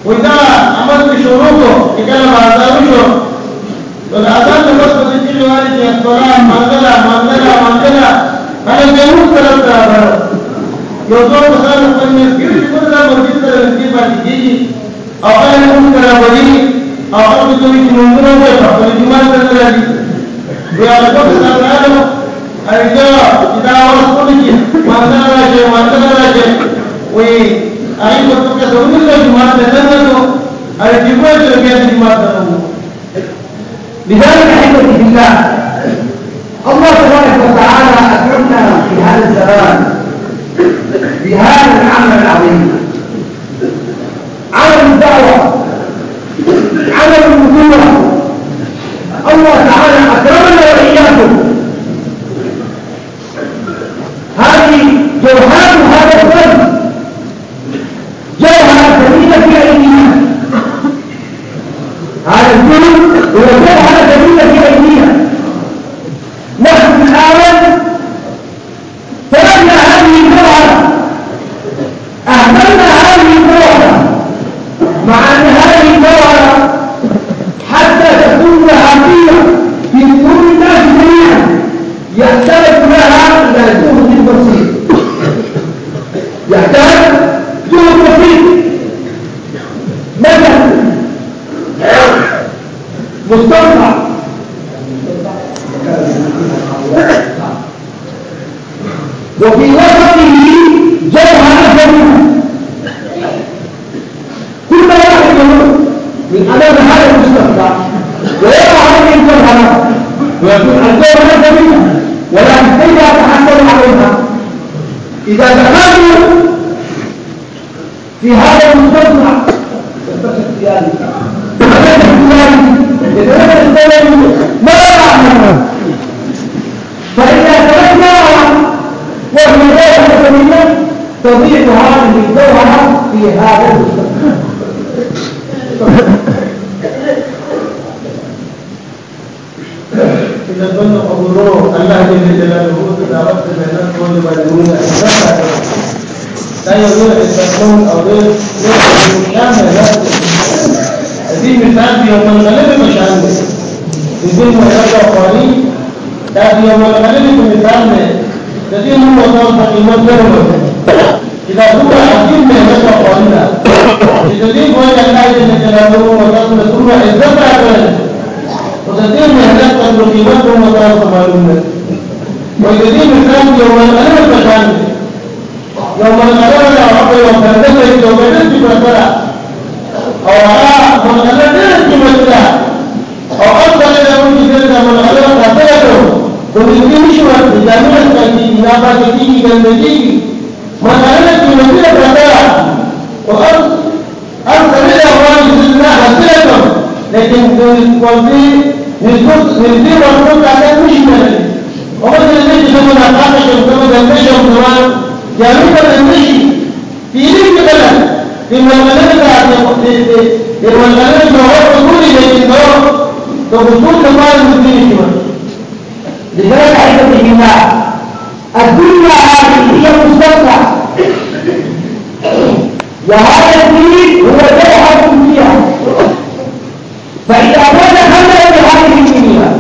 وای دا عمل په شروع کو چې کله بازار شو نو دا اذان په وخت کې چې وایي چې اصلا منظر منظر منظر هغه به موږ سره راځو یو څو مثال په دې کې چې دا مسجد سره نږدې باندې کیږي او هغه موږ سره وایي او هغه دوی چې موږ نه وایو په دې باندې راځي بیا هغه څنګه راځو په توګه څنګه د جمعه ته نه نو هغه جمعه ته بیا د جمعه ته لذلك احبتي بالله الله تبارك وتعالى اكرمنا في هذا الزمان بهذا العمل العظيم. عمل الدعوة. عمل النبوة. الله تعالى أكرمنا وإياكم. جوهر هذا الفرد جوهر ثمينه في ايدينا هذا الجنود هو لكن نسبت نسبي والدي على مش مالي وقد نسبت كما نقاش كما نمشي كمان جامعة نمشي. في ليك بلد في ملغلة في ملغلة ما هو كل لكن هو تبصور كمان مسلمين كمان. لذلك أحبتي بالله الدنيا هذه هي مستقبل. وهذا الدين هو فيها فإذا ما دخلنا بهذه الدنيا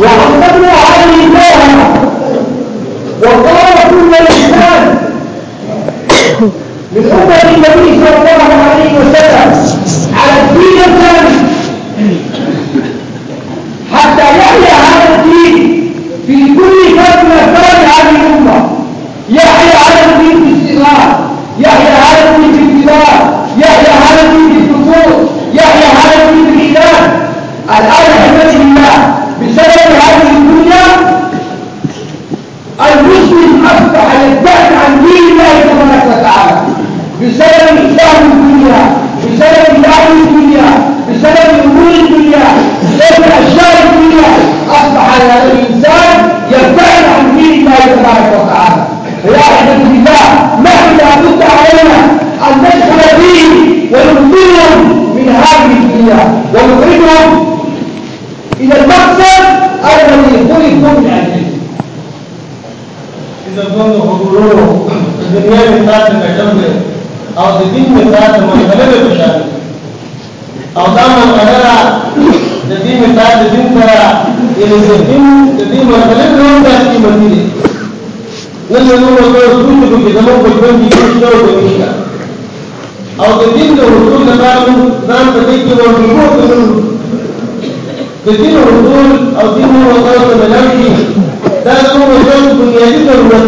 وحصلنا هذه الجوهرة وقال كل الإنسان لأمة النبي صلى الله عليه وسلم على الدين الكامل حتى يحيا هذا الدين في كل من افراد هذه الأمة. يحيا هذا الدين باستمرار يحيا هذا الدين بانتظار يحيا هذا الدين بالنفوس يعني هذا يريد الإيمان الآن حكمة الله بسبب هذه الدنيا المسلم أصبح يدافع عن دين الله تبارك وتعالى. بسبب إسلام الدنيا بسبب دعم الدنيا بسبب أمور الدنيا بسبب أشياء الدنيا. أصبح الإنسان يبتعد عن دين الله تبارك وتعالى. يا أحمد الله نحن لابد علينا أن ندخل فيه ونبطلهم في هذه الدنيا ونخرجهم إلى المقصد الذي خلقوا من أجله إذا كنت حضورهم الدنيا من ذات مجمع أو الدين من ذات مجمع بشأن أو دام القدرة الدين من ذات الدين ترى إلى الدين الدين مجمع لهم ذات مجمع نحن نقول لهم كيف يجب أن يكون هناك او د دین د اصول لپاره ځان په دې کې ورغلو د دین اصول او دین وسایل ته ملایي دا زموږ ژوند بنیادی ضرورت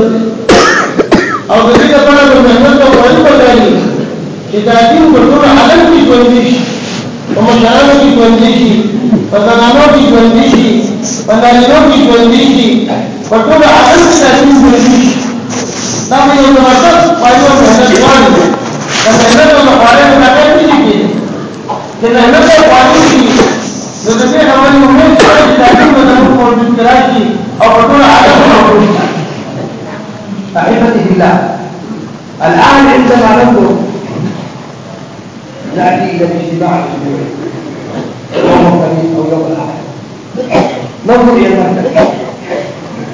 او د دې لپاره د مهنت او کاری پکاري چې دا دین په ټول عالم کې ژوندي شي په مشرانو کې ژوندي شي په زنانو کې ژوندي شي په نارینو کې ژوندي شي په ټول عالم کې دا دین ژوندي شي. دا یو زبردست پایو مهنت غواړي د مهنت أو مخالفت هغه دي چې د مهنت أو قانون نو د دې حواله موږ چې دا دین په موجود راشي أو په ټول عالم کې أحبتي بالله. الآن عندما ننظر نأتي إلى الاجتماع الأسبوعي يوم الخميس أو يوم الأحد. ننظر إلى المركز.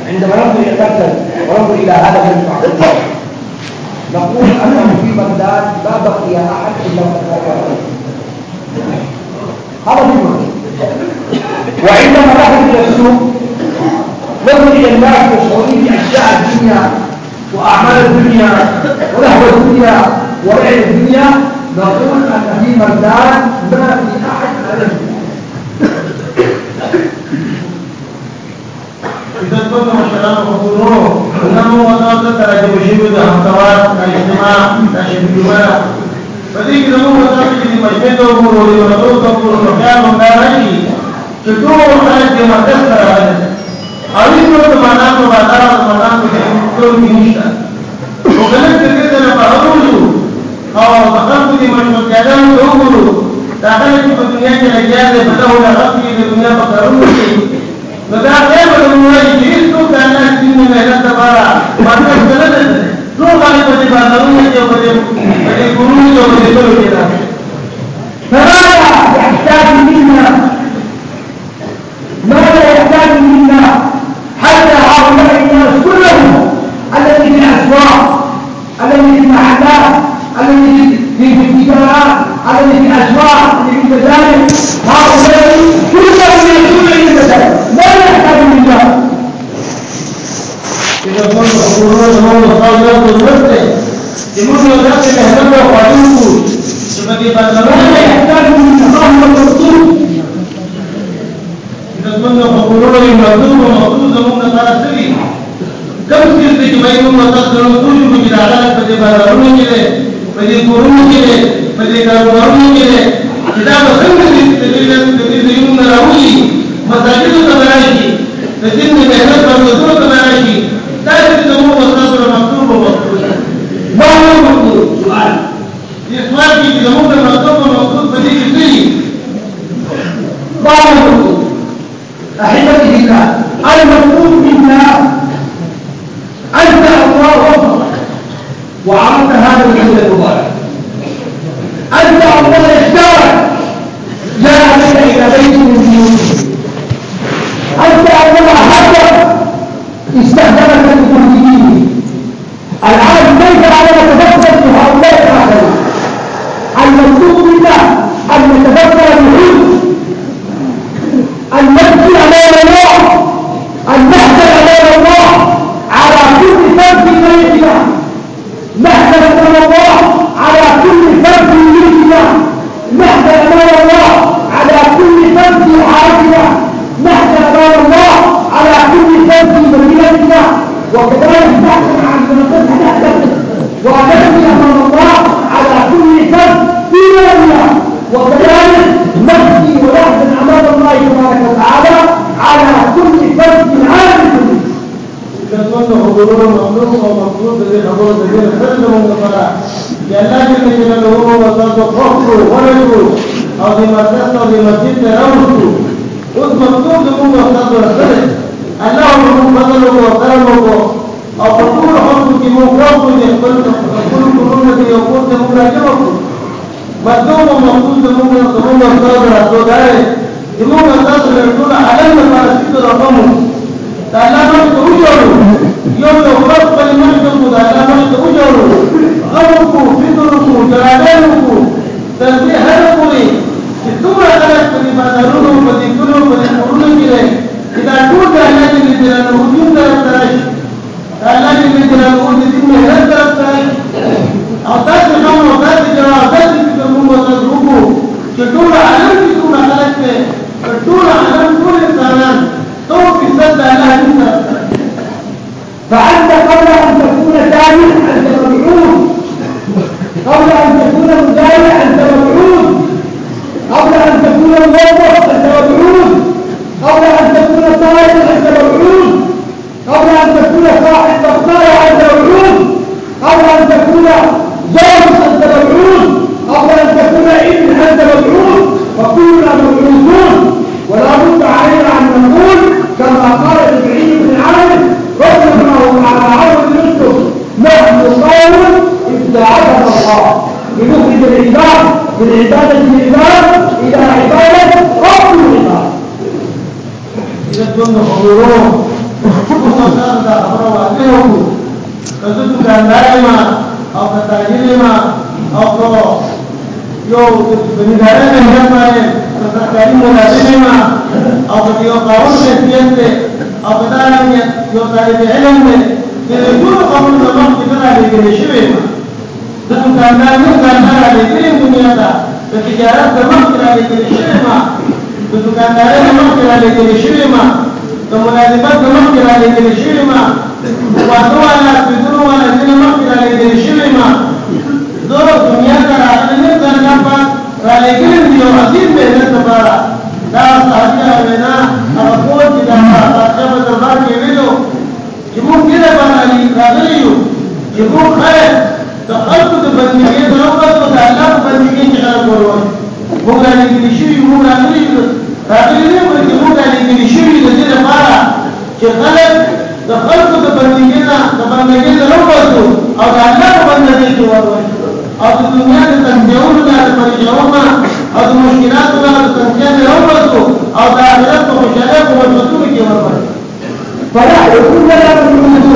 عندما ننظر إلى المركز وننظر إلى هذا المجمع نقول أنه في بغداد ما بقي أحد إلا وقد هذا في وعندما نخرج إلى السوق إلى الناس يشعرون بأشياء الدنيا وأعمال الدنيا ولهو الدنيا ولعب الدنيا. نقول أن في مردان ما في أحد على مو تاسو ته راځي شوی د احتوار اجتماع د شپږمه په دې کې موږ تاسو ته د مجمع د امور او د نورو د امور په اړه هم راځي چې ټول خلک د مقصد سره راځي اوی نو د معنا په بازار او معنا په ټول کې نشته. او غلط دې ته نه پاهوږي او مقصد د مجمع د امور دا خلک په دنیا کې راځي په دغه وخت کې د دنیا په کارونو کې فماذا يحتاج منا ماذا يحتاج منا حتى هؤلاء الناس الذي في الاسواق الذي في الذي في الذي في الاسواق الذي في موږ راوړو د خپل خپل کومه دی یو څه موږ راځو مظلوم او مخصوص زموږ زموږ استاد راځو دا زموږ استاد له ټول عالم لپاره ستر رقمو دا الله باندې وجوړو یو د خپل کلمه ته دا الله باندې وجوړو غو کو فکر کو درادل کو تسبیح هر کوي چې ټول خلک په دې بازارونو په دې کلو په دې کورونو کې دا ټول د الله دې دلانو حضور تر ترشي نو نو تاسو جواب تاسو چې موږ تاسو وګورو چې ټول عالم کې ټول خلک ته ټول عالم ټول انسانان تو په صد الله جل فأنت قبل أن تكون تابع أنت مبعوث. قبل أن تكون مجاهد أنت مبعوث. قبل أن تكون موظف أنت مبعوث. قبل أن تكون طالب أنت مبعوث. قبل أن تكون صاحب بطالة أنت مبعوث قبل أن تكون زوج أنت مبعوث قبل أن تكون ابن أنت مبعوث وكلنا مبعوثون ولا بد علينا أن نقول كما قال إبراهيم بن عامر الله على بن يوسف نحن قوم ابتعدنا الله. بنخرج العباد من عبادة العباد إلى عبادة رب العباد. إذا كنا حضورون استادان دا خبره واضح وو کله چې ګاندای ما او کتاګری ما او کو یو بنګاره نه ځمای سرکاري ملازم ما او په یو قانون شتیت او په دانه یو طالب علم دی چې ټول قانون د وخت په اړه لګول شوی ما دا ګاندای نه ګاندای لګول دنیا دا د تجارت د وخت را لګول شوی ما د دکاندار نه وخت را لګول شوی ما د ملازمت د مخ کې لګې شوی ما واده والا بدون والا د مخ کې لګې شوی ما زه دنیا ته راغلی نه ځان په را لګې دی او عظیم مهنت لپاره دا صحابه وینا هغه کول چې دا هغه په دربار کې ویلو چې موږ دې باندې راغلي یو. چې موږ خیر د خلکو د بندګۍ د اوسو د الله په بندګۍ کې خلک ورو موږ راغلي شي موږ راغلي یو راغلي نه موږ چې موږ راغلي شي د دې لپاره چې خلک د خلکو د بندګۍ نه د بندګۍ د اوسو او د الله په بندګۍ کې ورو او د دنیا د تنظیمونو د پریشانونو او د مشکلاتو نه د تنظیم راوړو او د آخرت په خوشاله په وجودونو کې ورور فلا يكون لنا مبعوث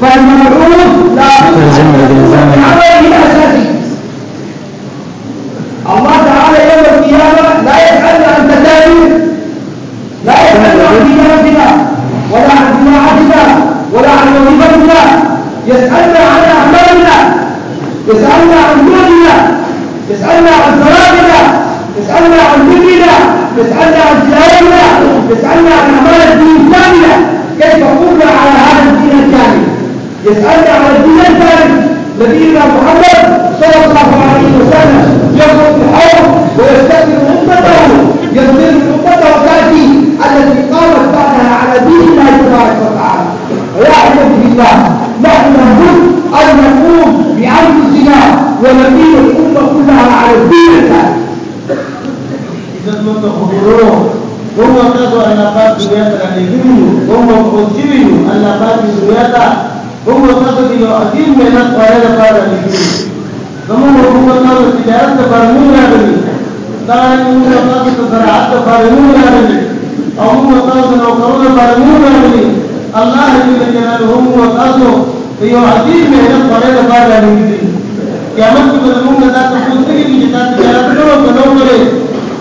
فالمبعوث لا بد من عمله الاساسي لا يسالنا عن تدابير لا يسالنا عن تجارتنا ولا عن صناعتنا ولا عن وظيفتنا. يسألنا عن أعمالنا. يسألنا عن دوننا يسألنا عن صلاتنا يسألنا عن ذكرنا يسألنا عن تلاوتنا يسألنا عن أعمال الدين كامله كيف قمنا على هذا الدين الكامل يسألنا عن الدين الكامل نبينا محمد صلى الله عليه وسلم يخرج الحوض ويستقبل أمته يستقبل امته تاتي التي قامت بعدها على دين الله تبارك وتعالى. ويا احبتي بالله نحن لابد أن نقوم بانفسنا ونقيم الأمة كلها على الدين هم تاسو الله پاک دنیا ته راغلي هم خوشي الله پاک دنیا ته هم تاسو د یو عظیم مهنت پاره لپاره راغلي زموږ حکومت تاسو تجارت لپاره موږ راغلي دا موږ تاسو ته زراعت لپاره موږ راغلي. او موږ تاسو نوکرونو لپاره موږ راغلي. الله جل جلاله هم تاسو د یو عظیم مهنت پاره لپاره راغلي قیامت کې به موږ دا تاسو ته کې چې تاسو تجارت نه وکړو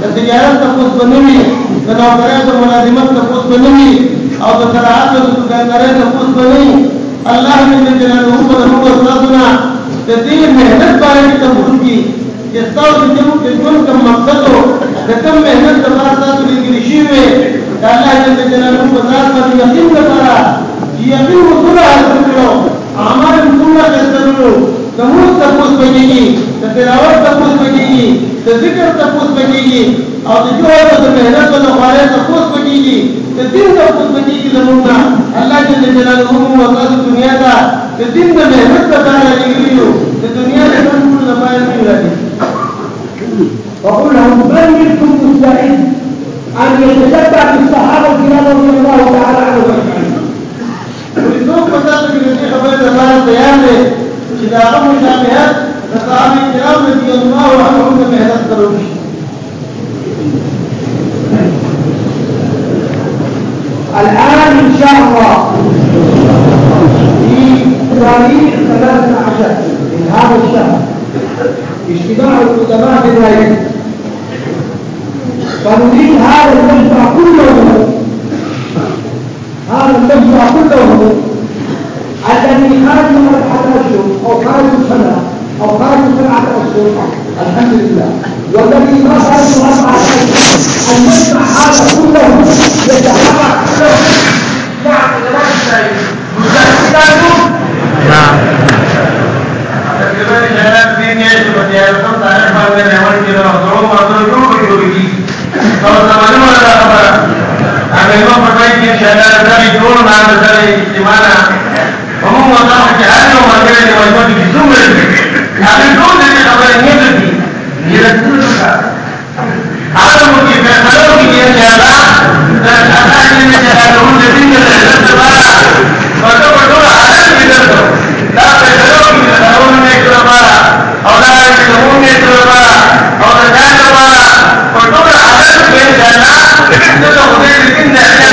د تجارت تاسو بنوي د نوکرۍ د ملازمت تاسو بنوي او د زراعت د دکاندارۍ تاسو بنوي الله جل جلاله په تاسو نه د دې مهنت باندې تاسو کی چې تاسو د ژوند کوم مقصد او د کوم مهنت لپاره تاسو لګري شي وي د الله جل جلاله په ذات باندې یقین لپاره یقین وصول حاصل کړو اعمال ټول کړو د موږ تاسو بګيږي د تلاوت تاسو بګيږي د ذکر تاسو بګيږي او د جوړ د مهنت او خوارې تاسو بګيږي د دین تاسو بګيږي زموږ الله جل جلاله مو تاسو دنیا ته د دین د مهنت لپاره لګیو د دنیا د ټول لپاره لګیو وقل لهم من منكم مستعد ان يتشبع بالصحابه الكرام رضي الله تعالى عنهم اجمعين ولذوق فتاة من خبر الله تیار دی؟ چې دا هغه مشابهت د صحابه کرام رضی الله عنهم په مهنت سره وشي الآن إن شاء الله في تاريخ 13 من هذا الشهر اجتماع القدماء في الرئيس فنريد هذا المجمع كله هذا المجمع كله الذي خرج من أربعة أشهر أو خرج سنة أو خرج سبعة أشهر الحمد لله والذي ما خلق أسمع شيء أن يسمع هذا كله يتحرك له يعني نحن مجسد نعم اگر ما پتہ ہے کہ شہر کا بھی جوڑ نہ بدلے اجتماع ہم وضاحت ہے خدای دې ورته دي څومره هغه ټول دې خبره نه دي دې رسول هغه مو کې په خلو کې دې چې الله دا هغه دې نه راغلو دې دې نه راغلو په ټول عالم دې درته دا په خلو کې دې راغلو نه کړما او دا دې کوم نه کړما او دا دا په ټول عالم کې دې نه راغلو دې دې نه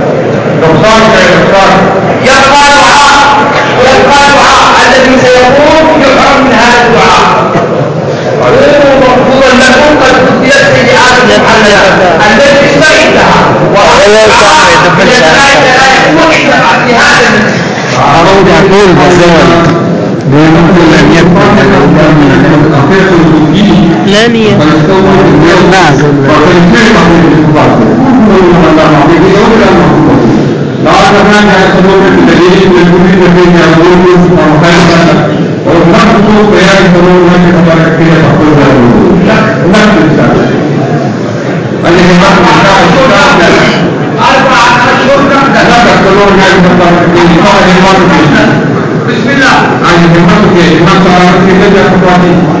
نقصان كنقصان يبقى دعاء ويبقى دعاء الذي سيكون يفهم من هذا الدعاء مغفورا لكم قد بدلت سيئاتكم حسنة التي استعدها وهذا الدعاء لا يكون في هذا المسجد أرود أقول بزول بمثل أن يكون لا. نية نعم. بسم اللہ۔ آج ہمت کے ہمت سارا کے لیے جا سکتا ہے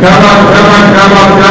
كما كما كما